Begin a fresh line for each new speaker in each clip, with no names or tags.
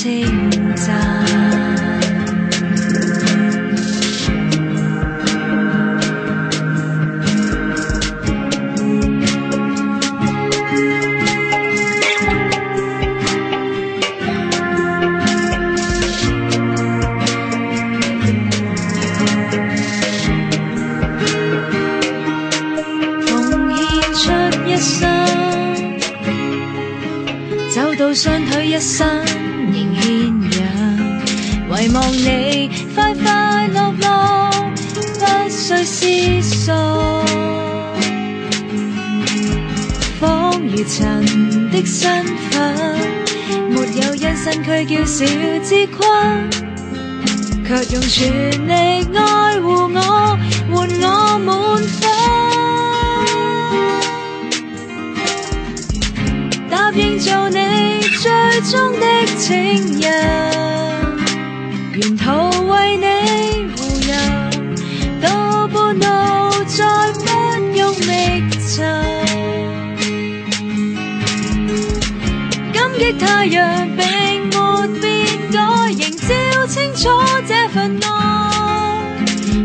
博得称赞。奉献出一生，的身份，没有因身躯叫小之困。却用全力爱护我，换我满分。答应做你最终的情人，沿途为你护佑，到半路再不用觅寻。激太阳并没变改，仍照清楚这份爱。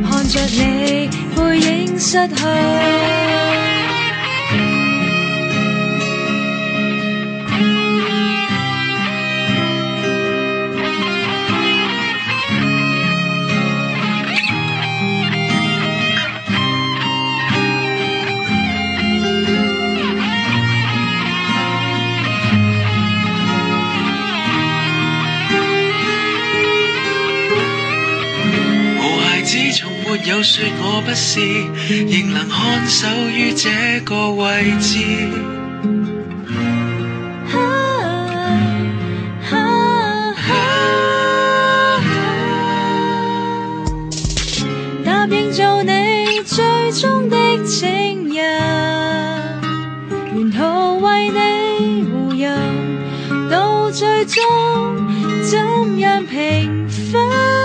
看着你背影失去。
有说我不是，仍能看守于这个位置。
答应做你最终的情人，沿途为你护佑，到最终怎样平分？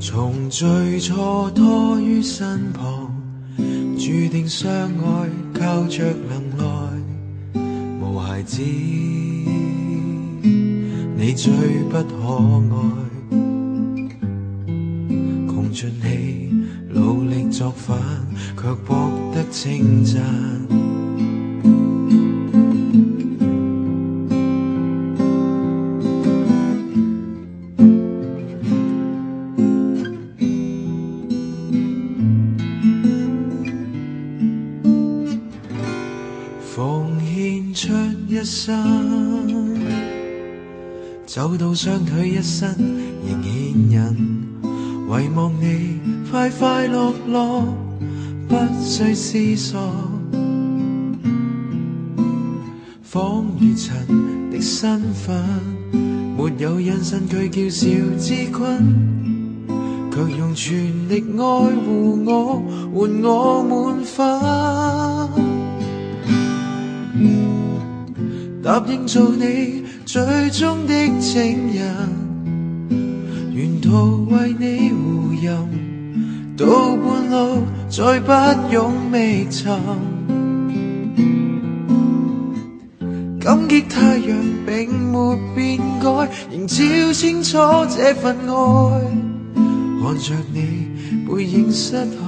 从最初拖于身旁，注定相爱靠着能耐。无孩子，你最不可爱，穷尽气，努力作反，却博得称赞。走到双腿一身仍显人，遗忘你快快乐乐，不需思索。仿如尘的身份，没有因身躯叫小之困，却用全力爱护我，换我满分。答应做你最终的情人，沿途为你护佑，到半路再不用觅寻。
感激太阳并没变改，仍照清楚这份爱。看着你背影失去。